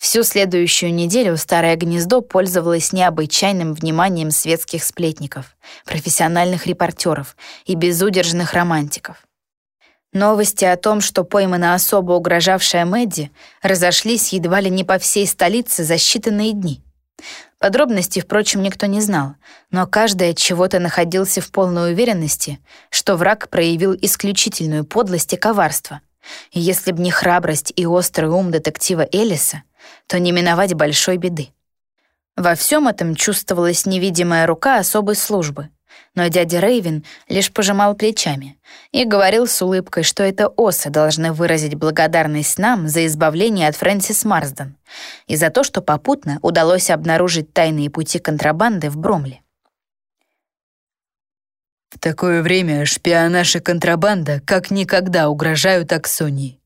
Всю следующую неделю старое гнездо пользовалось необычайным вниманием светских сплетников, профессиональных репортеров и безудержных романтиков. Новости о том, что поймана особо угрожавшая Мэдди, разошлись едва ли не по всей столице за считанные дни. Подробностей, впрочем, никто не знал, но каждый от чего-то находился в полной уверенности, что враг проявил исключительную подлость и коварство. И если б не храбрость и острый ум детектива Элиса, то не миновать большой беды. Во всем этом чувствовалась невидимая рука особой службы, но дядя Рейвен лишь пожимал плечами и говорил с улыбкой, что это осы должны выразить благодарность нам за избавление от Фрэнсис Марсден и за то, что попутно удалось обнаружить тайные пути контрабанды в Бромле. В такое время шпионаж и контрабанда как никогда угрожают Аксонии.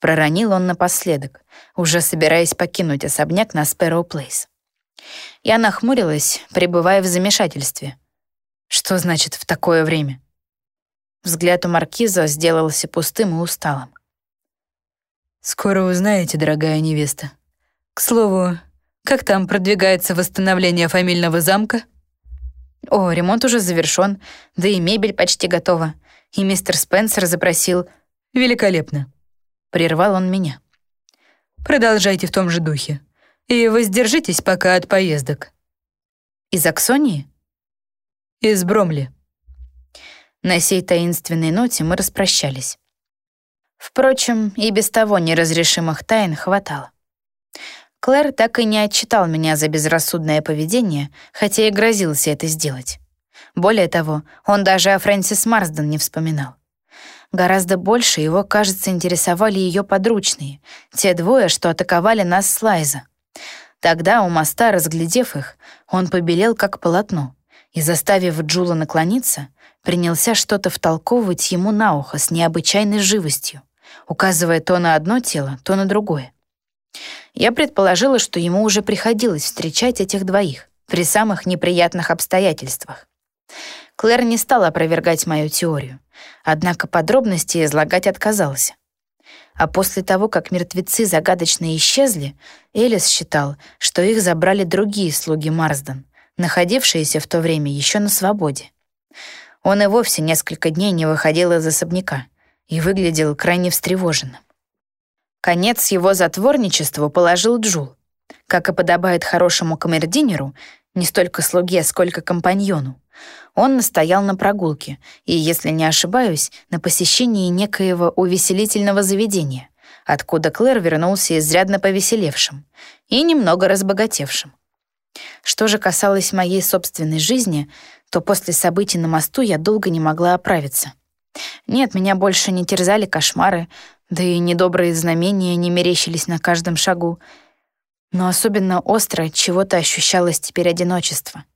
Проронил он напоследок, уже собираясь покинуть особняк на Спэроу Плейс. Я нахмурилась, пребывая в замешательстве. Что значит «в такое время»? Взгляд у маркиза сделался пустым и усталым. «Скоро узнаете, дорогая невеста. К слову, как там продвигается восстановление фамильного замка?» «О, ремонт уже завершён, да и мебель почти готова. И мистер Спенсер запросил...» «Великолепно!» — прервал он меня. «Продолжайте в том же духе. И воздержитесь пока от поездок». «Из Аксонии?» «Из Бромли». На сей таинственной ноте мы распрощались. Впрочем, и без того неразрешимых тайн хватало. Клэр так и не отчитал меня за безрассудное поведение, хотя и грозился это сделать. Более того, он даже о Фрэнсис Марсден не вспоминал. Гораздо больше его, кажется, интересовали ее подручные, те двое, что атаковали нас с Лайза. Тогда у моста, разглядев их, он побелел как полотно и, заставив Джула наклониться, принялся что-то втолковывать ему на ухо с необычайной живостью, указывая то на одно тело, то на другое. Я предположила, что ему уже приходилось встречать этих двоих при самых неприятных обстоятельствах. Клэр не стала опровергать мою теорию, однако подробности излагать отказался. А после того, как мертвецы загадочно исчезли, Элис считал, что их забрали другие слуги Марсден, находившиеся в то время еще на свободе. Он и вовсе несколько дней не выходил из особняка и выглядел крайне встревоженным. Конец его затворничеству положил Джул. Как и подобает хорошему камердинеру, не столько слуге, сколько компаньону, он настоял на прогулке и, если не ошибаюсь, на посещении некоего увеселительного заведения, откуда Клэр вернулся изрядно повеселевшим и немного разбогатевшим. Что же касалось моей собственной жизни, то после событий на мосту я долго не могла оправиться. Нет, меня больше не терзали кошмары, да и недобрые знамения не мерещились на каждом шагу. Но особенно остро чего-то ощущалось теперь одиночество —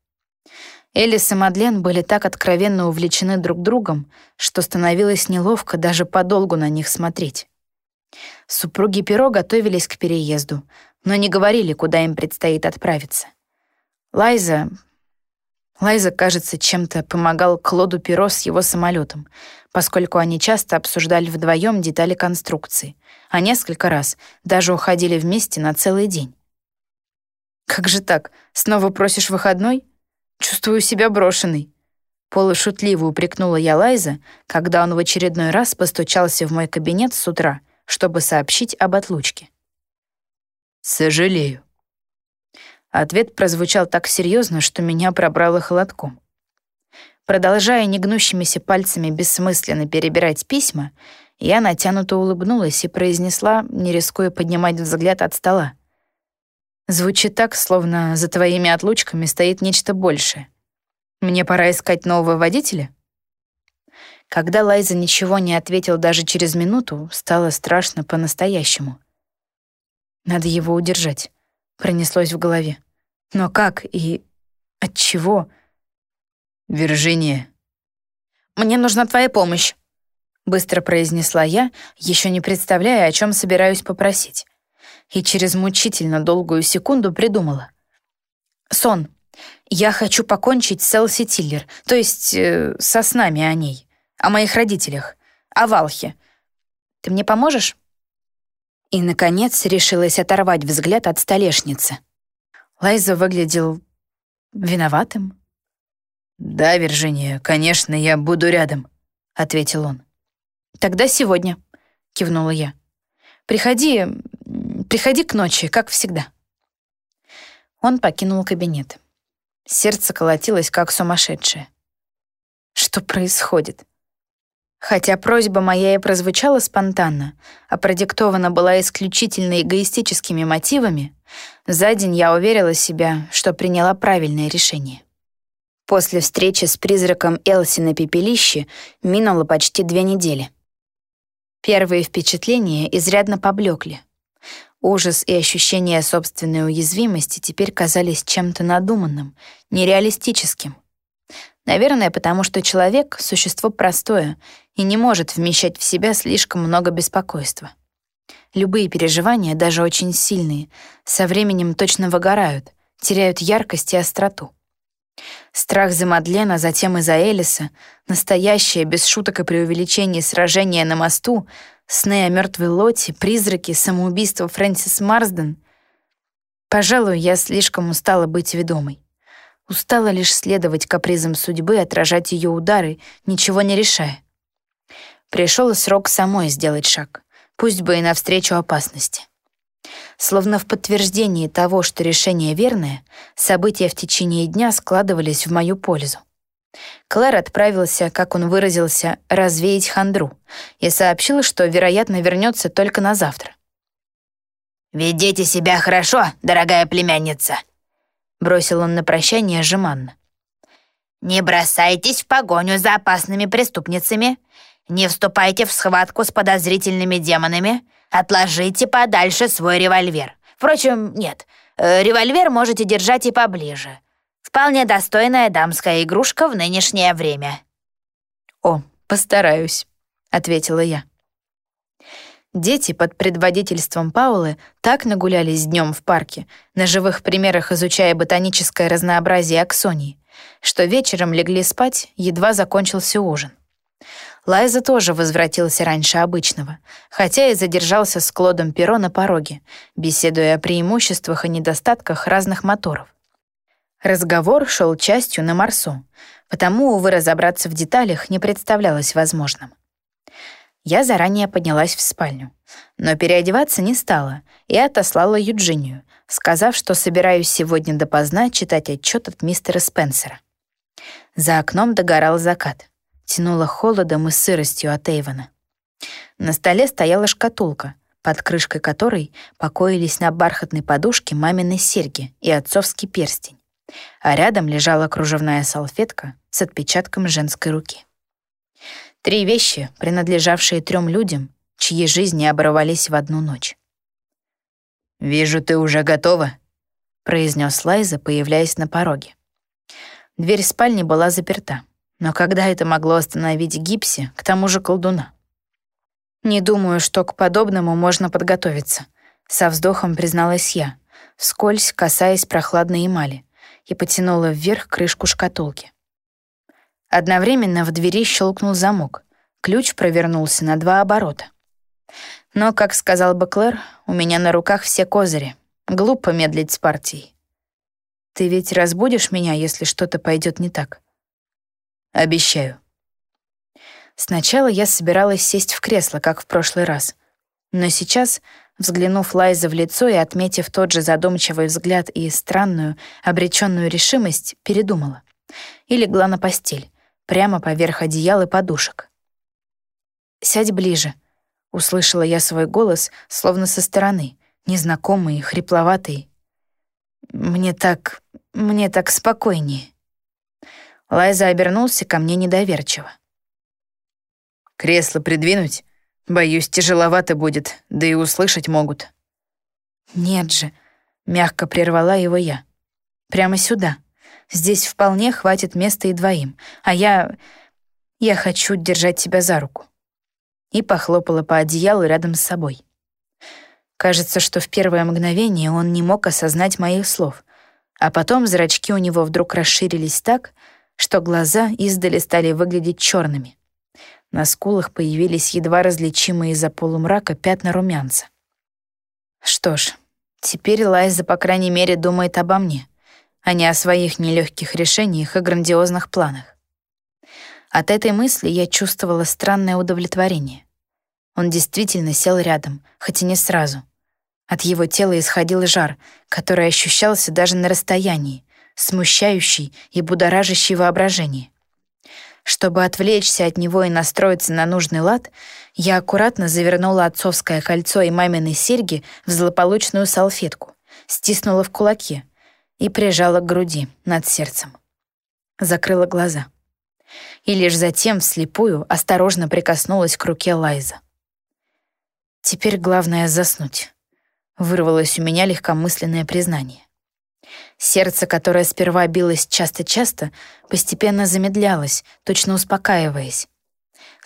Элис и Мадлен были так откровенно увлечены друг другом, что становилось неловко даже подолгу на них смотреть. Супруги Перо готовились к переезду, но не говорили, куда им предстоит отправиться. Лайза... Лайза, кажется, чем-то помогал Клоду Перо с его самолетом, поскольку они часто обсуждали вдвоем детали конструкции, а несколько раз даже уходили вместе на целый день. «Как же так? Снова просишь выходной?» Чувствую себя брошенной». Полушутливо упрекнула я Лайза, когда он в очередной раз постучался в мой кабинет с утра, чтобы сообщить об отлучке. «Сожалею». Ответ прозвучал так серьезно, что меня пробрало холодком. Продолжая негнущимися пальцами бессмысленно перебирать письма, я натянуто улыбнулась и произнесла, не рискуя поднимать взгляд от стола. Звучит так, словно за твоими отлучками стоит нечто большее. Мне пора искать нового водителя? Когда Лайза ничего не ответил даже через минуту, стало страшно по-настоящему. Надо его удержать, пронеслось в голове. Но как и от чего? Виржиния. Мне нужна твоя помощь, быстро произнесла я, еще не представляя, о чем собираюсь попросить и через мучительно долгую секунду придумала. «Сон. Я хочу покончить с Элси Тиллер, то есть э, со снами о ней, о моих родителях, о Валхе. Ты мне поможешь?» И, наконец, решилась оторвать взгляд от столешницы. Лайза выглядел виноватым. «Да, Виржиния, конечно, я буду рядом», — ответил он. «Тогда сегодня», — кивнула я. «Приходи, приходи к ночи, как всегда». Он покинул кабинет. Сердце колотилось, как сумасшедшее. Что происходит? Хотя просьба моя и прозвучала спонтанно, а продиктована была исключительно эгоистическими мотивами, за день я уверила себя, что приняла правильное решение. После встречи с призраком Элси на пепелище минуло почти две недели. Первые впечатления изрядно поблекли. Ужас и ощущение собственной уязвимости теперь казались чем-то надуманным, нереалистическим. Наверное, потому что человек — существо простое и не может вмещать в себя слишком много беспокойства. Любые переживания, даже очень сильные, со временем точно выгорают, теряют яркость и остроту. Страх за Мадлена, затем и за Элиса, настоящее, без шуток и преувеличений, сражение на мосту, сны о мертвой Лоте, призраки, самоубийство Фрэнсис Марсден. Пожалуй, я слишком устала быть ведомой. Устала лишь следовать капризам судьбы, отражать ее удары, ничего не решая. Пришел срок самой сделать шаг, пусть бы и навстречу опасности. Словно в подтверждении того, что решение верное, события в течение дня складывались в мою пользу. Клэр отправился, как он выразился, развеять хандру и сообщил, что, вероятно, вернется только на завтра. «Ведите себя хорошо, дорогая племянница», — бросил он на прощание жеманно. «Не бросайтесь в погоню за опасными преступницами, не вступайте в схватку с подозрительными демонами, отложите подальше свой револьвер. Впрочем, нет, э, револьвер можете держать и поближе. Вполне достойная дамская игрушка в нынешнее время». «О, постараюсь», — ответила я. Дети под предводительством Паулы так нагулялись днем в парке, на живых примерах изучая ботаническое разнообразие аксонии, что вечером легли спать, едва закончился ужин. Лайза тоже возвратился раньше обычного, хотя и задержался с Клодом Перо на пороге, беседуя о преимуществах и недостатках разных моторов. Разговор шел частью на Марсу, потому, увы, разобраться в деталях не представлялось возможным. Я заранее поднялась в спальню, но переодеваться не стала и отослала Юджинию, сказав, что собираюсь сегодня допоздна читать отчет от мистера Спенсера. За окном догорал закат тянуло холодом и сыростью от Эйвона. На столе стояла шкатулка, под крышкой которой покоились на бархатной подушке мамины серьги и отцовский перстень, а рядом лежала кружевная салфетка с отпечатком женской руки. Три вещи, принадлежавшие трем людям, чьи жизни оборвались в одну ночь. «Вижу, ты уже готова», — произнес Лайза, появляясь на пороге. Дверь спальни была заперта. Но когда это могло остановить Гипси, к тому же колдуна? Не думаю, что к подобному можно подготовиться. Со вздохом призналась я, вскользь касаясь прохладной эмали, и потянула вверх крышку шкатулки. Одновременно в двери щелкнул замок. Ключ провернулся на два оборота. Но, как сказал бы Клэр, у меня на руках все козыри. Глупо медлить с партией. Ты ведь разбудишь меня, если что-то пойдет не так? Обещаю. Сначала я собиралась сесть в кресло, как в прошлый раз. Но сейчас, взглянув Лайза в лицо и отметив тот же задумчивый взгляд и странную, обреченную решимость, передумала. И легла на постель, прямо поверх одеял и подушек. «Сядь ближе», — услышала я свой голос, словно со стороны, незнакомый, хрипловатый. «Мне так... мне так спокойнее». Лайза обернулся ко мне недоверчиво. «Кресло придвинуть? Боюсь, тяжеловато будет, да и услышать могут». «Нет же», — мягко прервала его я. «Прямо сюда. Здесь вполне хватит места и двоим, а я... я хочу держать тебя за руку». И похлопала по одеялу рядом с собой. Кажется, что в первое мгновение он не мог осознать моих слов, а потом зрачки у него вдруг расширились так, что глаза издали стали выглядеть черными. На скулах появились едва различимые из-за полумрака пятна румянца. Что ж, теперь Лайза, по крайней мере, думает обо мне, а не о своих нелегких решениях и грандиозных планах. От этой мысли я чувствовала странное удовлетворение. Он действительно сел рядом, хоть и не сразу. От его тела исходил жар, который ощущался даже на расстоянии, смущающий и будоражащий воображение. Чтобы отвлечься от него и настроиться на нужный лад, я аккуратно завернула отцовское кольцо и мамины серьги в злополучную салфетку, стиснула в кулаки и прижала к груди над сердцем. Закрыла глаза. И лишь затем вслепую осторожно прикоснулась к руке Лайза. Теперь главное — заснуть. Вырвалось у меня легкомысленное признание. Сердце, которое сперва билось часто-часто, постепенно замедлялось, точно успокаиваясь.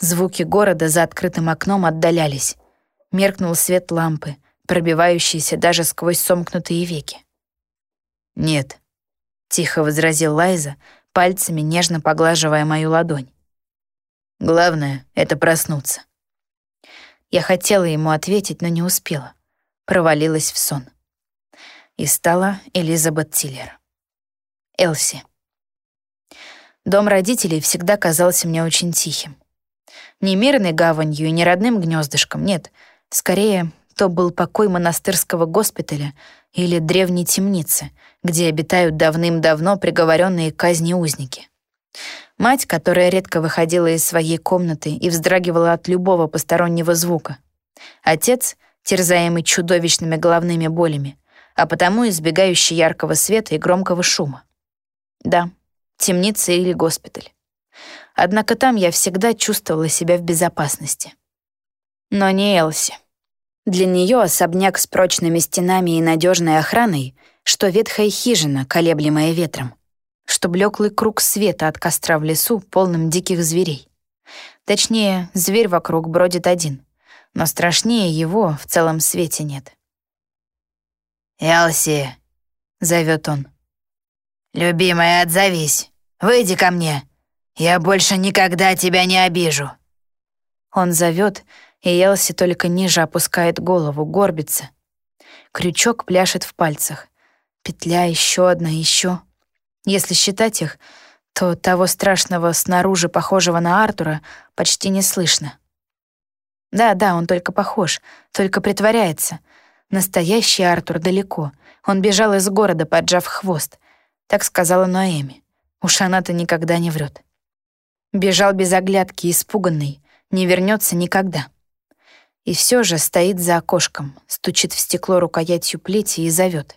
Звуки города за открытым окном отдалялись. Меркнул свет лампы, пробивающийся даже сквозь сомкнутые веки. «Нет», — тихо возразил Лайза, пальцами нежно поглаживая мою ладонь. «Главное — это проснуться». Я хотела ему ответить, но не успела. Провалилась в сон и стала Элизабет Тиллер. Элси. Дом родителей всегда казался мне очень тихим. Не мирной гаванью и не родным гнездышком, нет. Скорее, то был покой монастырского госпиталя или древней темницы, где обитают давным-давно приговоренные к казни узники. Мать, которая редко выходила из своей комнаты и вздрагивала от любого постороннего звука. Отец, терзаемый чудовищными головными болями, а потому избегающий яркого света и громкого шума. Да, темница или госпиталь. Однако там я всегда чувствовала себя в безопасности. Но не Элси. Для нее особняк с прочными стенами и надежной охраной, что ветхая хижина, колеблемая ветром, что блеклый круг света от костра в лесу, полным диких зверей. Точнее, зверь вокруг бродит один, но страшнее его в целом свете нет. «Элси!» — зовет он. «Любимая, отзовись. Выйди ко мне. Я больше никогда тебя не обижу». Он зовет, и Элси только ниже опускает голову, горбится. Крючок пляшет в пальцах. Петля, еще одна, еще. Если считать их, то того страшного снаружи, похожего на Артура, почти не слышно. Да-да, он только похож, только притворяется — Настоящий Артур далеко. Он бежал из города, поджав хвост. Так сказала Ноэми. Уж она-то никогда не врет. Бежал без оглядки, испуганный. Не вернется никогда. И все же стоит за окошком, стучит в стекло рукоятью плети и зовет.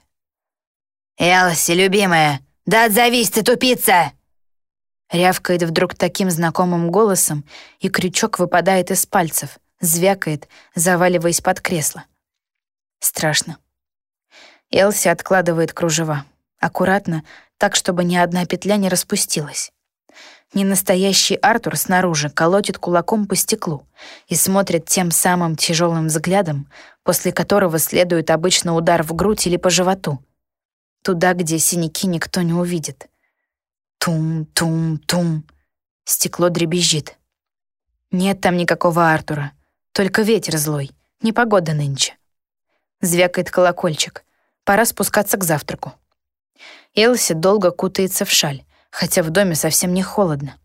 «Элси, любимая, да отзовись ты, тупица!» Рявкает вдруг таким знакомым голосом, и крючок выпадает из пальцев, звякает, заваливаясь под кресло. Страшно. Элси откладывает кружева. Аккуратно, так, чтобы ни одна петля не распустилась. Ненастоящий Артур снаружи колотит кулаком по стеклу и смотрит тем самым тяжелым взглядом, после которого следует обычно удар в грудь или по животу. Туда, где синяки никто не увидит. Тум-тум-тум. Стекло дребезжит. Нет там никакого Артура, только ветер злой, непогода нынче. Звякает колокольчик. Пора спускаться к завтраку. Элси долго кутается в шаль, хотя в доме совсем не холодно.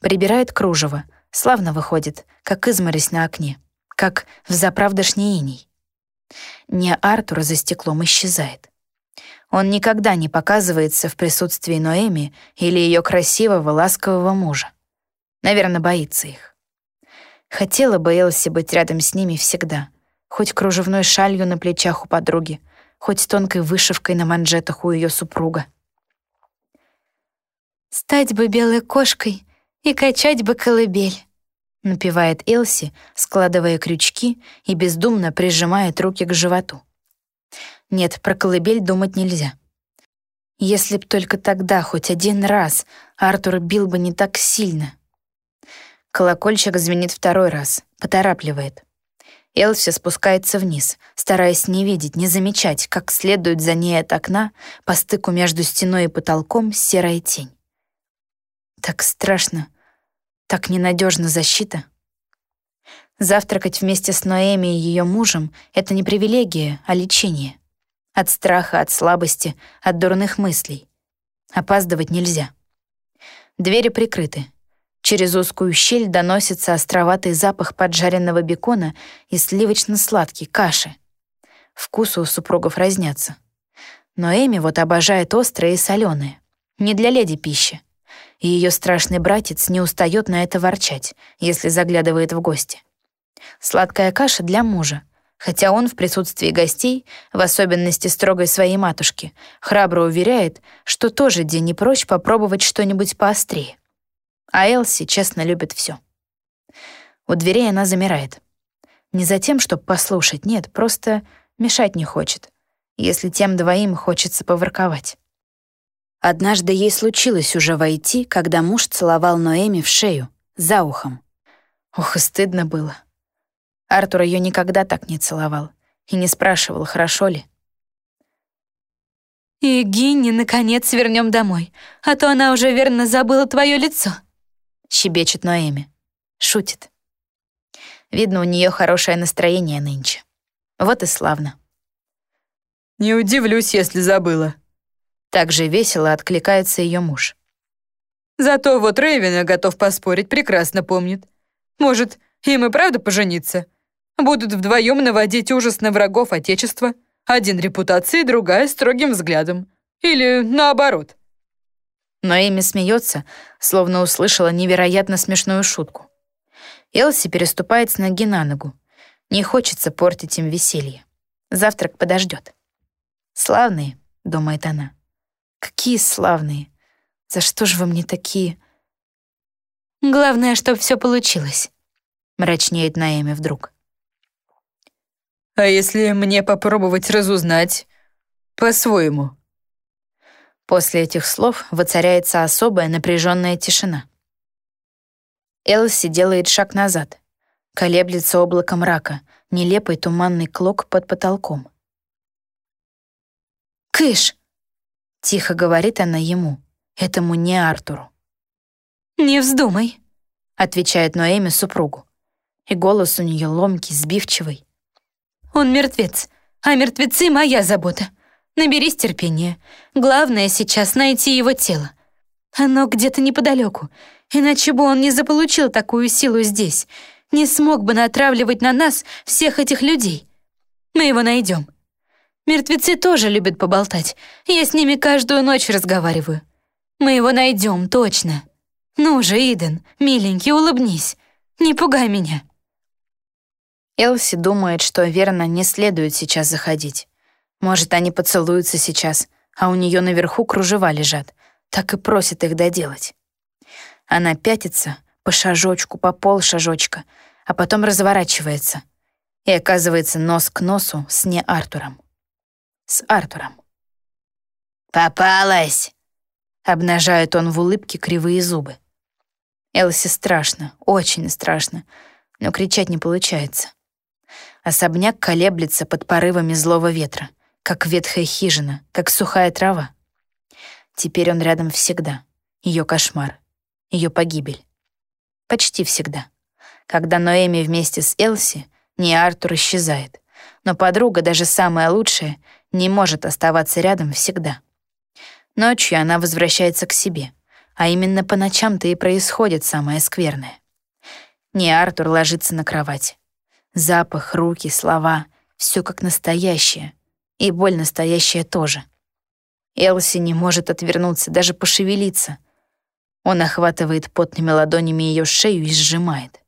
Прибирает кружево, славно выходит, как изморозь на окне, как в заправдошний иней. Не Артур за стеклом исчезает. Он никогда не показывается в присутствии Ноэми или ее красивого, ласкового мужа. Наверное, боится их. Хотела бы Элси быть рядом с ними всегда — хоть кружевной шалью на плечах у подруги, хоть тонкой вышивкой на манжетах у ее супруга. «Стать бы белой кошкой и качать бы колыбель», — напевает Элси, складывая крючки и бездумно прижимает руки к животу. Нет, про колыбель думать нельзя. Если б только тогда, хоть один раз, Артур бил бы не так сильно. Колокольчик звенит второй раз, поторапливает. Элси спускается вниз, стараясь не видеть, не замечать, как следует за ней от окна по стыку между стеной и потолком серая тень. Так страшно, так ненадежна защита. Завтракать вместе с Ноэми и ее мужем — это не привилегия, а лечение. От страха, от слабости, от дурных мыслей. Опаздывать нельзя. Двери прикрыты. Через узкую щель доносится островатый запах поджаренного бекона и сливочно-сладкий каши. Вкусы у супругов разнятся. Но Эми вот обожает острое и соленое. Не для леди пищи. И ее страшный братец не устает на это ворчать, если заглядывает в гости. Сладкая каша для мужа, хотя он в присутствии гостей, в особенности строгой своей матушки, храбро уверяет, что тоже день не прочь попробовать что-нибудь поострее. А Элси честно любит все. У дверей она замирает. Не за тем, чтобы послушать, нет, просто мешать не хочет, если тем двоим хочется поворковать. Однажды ей случилось уже войти, когда муж целовал Ноэми в шею, за ухом. Ох, и стыдно было. Артур ее никогда так не целовал и не спрашивал, хорошо ли. «И Гинни, наконец, вернем домой, а то она уже верно забыла твое лицо», — щебечет Ноэми. Шутит. Видно, у нее хорошее настроение нынче. Вот и славно. «Не удивлюсь, если забыла». Так же весело откликается ее муж. «Зато вот Рейвена, готов поспорить, прекрасно помнит. Может, им и правда пожениться? Будут вдвоем наводить ужас на врагов Отечества. Один репутацией, другая строгим взглядом. Или наоборот. Но Эми смеется, словно услышала невероятно смешную шутку. Элси переступает с ноги на ногу. Не хочется портить им веселье. Завтрак подождет. «Славные», — думает она. «Какие славные! За что же вы мне такие?» «Главное, чтобы все получилось», — мрачнеет Наэми вдруг. А если мне попробовать разузнать по-своему? После этих слов воцаряется особая напряженная тишина. Элси делает шаг назад. Колеблется облако мрака, нелепый туманный клок под потолком. «Кыш!» — тихо говорит она ему, этому не Артуру. «Не вздумай», — отвечает Ноэми супругу. И голос у нее ломкий, сбивчивый. Он мертвец, а мертвецы — моя забота. Наберись терпения. Главное сейчас найти его тело. Оно где-то неподалеку, иначе бы он не заполучил такую силу здесь, не смог бы натравливать на нас всех этих людей. Мы его найдем. Мертвецы тоже любят поболтать. Я с ними каждую ночь разговариваю. Мы его найдем, точно. Ну же, Иден, миленький, улыбнись. Не пугай меня. Элси думает, что верно не следует сейчас заходить. Может, они поцелуются сейчас, а у нее наверху кружева лежат. Так и просит их доделать. Она пятится по шажочку, по полшажочка, а потом разворачивается и оказывается нос к носу с не Артуром. С Артуром. «Попалась!» — обнажает он в улыбке кривые зубы. Элси страшно, очень страшно, но кричать не получается. Особняк колеблется под порывами злого ветра, как ветхая хижина, как сухая трава. Теперь он рядом всегда. Ее кошмар, ее погибель. Почти всегда. Когда Ноэми вместе с Элси, не Артур исчезает. Но подруга, даже самая лучшая, не может оставаться рядом всегда. Ночью она возвращается к себе, а именно по ночам-то и происходит самое скверное. Не Артур ложится на кровать. Запах, руки, слова — все как настоящее. И боль настоящая тоже. Элси не может отвернуться, даже пошевелиться. Он охватывает потными ладонями ее шею и сжимает.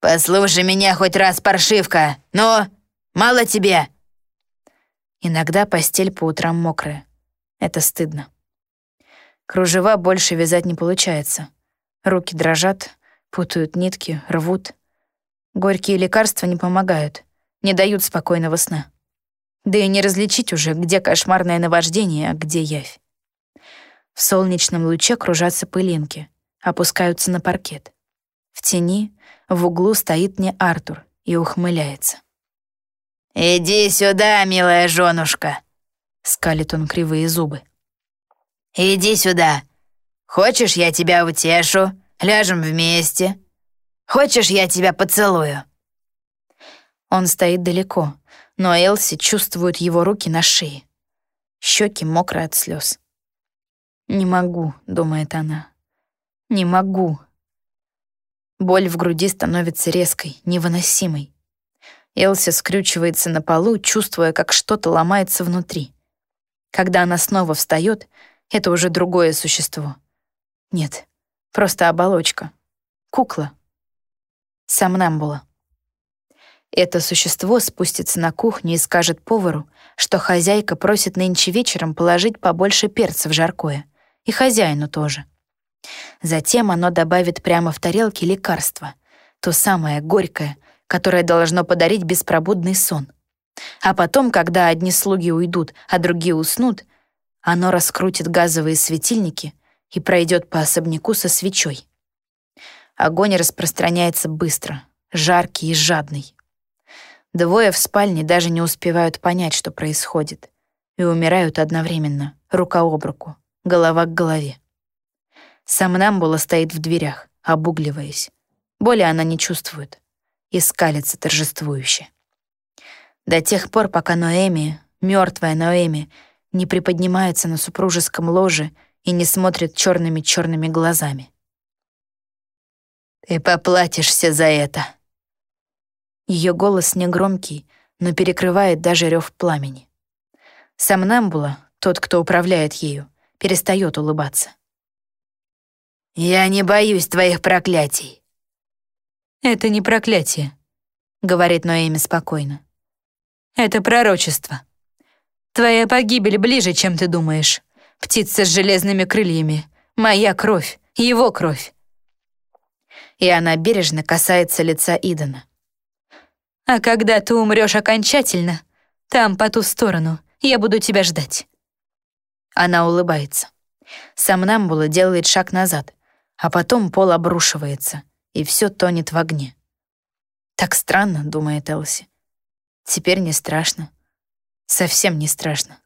«Послушай меня хоть раз, паршивка! Ну, мало тебе!» Иногда постель по утрам мокрая. Это стыдно. Кружева больше вязать не получается. Руки дрожат, путают нитки, рвут. Горькие лекарства не помогают, не дают спокойного сна. Да и не различить уже, где кошмарное наваждение, а где явь. В солнечном луче кружатся пылинки, опускаются на паркет. В тени в углу стоит не Артур и ухмыляется. «Иди сюда, милая женушка!» — скалит он кривые зубы. «Иди сюда. Хочешь, я тебя утешу? Ляжем вместе?» Хочешь, я тебя поцелую?» Он стоит далеко, но Элси чувствует его руки на шее. Щеки мокрые от слез. «Не могу», — думает она. «Не могу». Боль в груди становится резкой, невыносимой. Элси скрючивается на полу, чувствуя, как что-то ломается внутри. Когда она снова встает, это уже другое существо. Нет, просто оболочка. Кукла. Сомнамбула. Это существо спустится на кухню и скажет повару, что хозяйка просит нынче вечером положить побольше перца в жаркое. И хозяину тоже. Затем оно добавит прямо в тарелке лекарство, то самое горькое, которое должно подарить беспробудный сон. А потом, когда одни слуги уйдут, а другие уснут, оно раскрутит газовые светильники и пройдет по особняку со свечой. Огонь распространяется быстро, жаркий и жадный. Двое в спальне даже не успевают понять, что происходит, и умирают одновременно, рука об руку, голова к голове. Самнамбула стоит в дверях, обугливаясь. Боли она не чувствует и скалится торжествующе. До тех пор, пока Ноэми, мертвая Ноэми, не приподнимается на супружеском ложе и не смотрит черными-черными глазами. «Ты поплатишься за это!» Ее голос негромкий, но перекрывает даже рев пламени. Самнамбула, тот, кто управляет ею, перестает улыбаться. «Я не боюсь твоих проклятий». «Это не проклятие», — говорит Ноэми спокойно. «Это пророчество. Твоя погибель ближе, чем ты думаешь. Птица с железными крыльями. Моя кровь, его кровь». И она бережно касается лица Идана. «А когда ты умрешь окончательно, там, по ту сторону, я буду тебя ждать». Она улыбается. Самнамбула делает шаг назад, а потом пол обрушивается, и все тонет в огне. Так странно, думает Элси. Теперь не страшно. Совсем не страшно.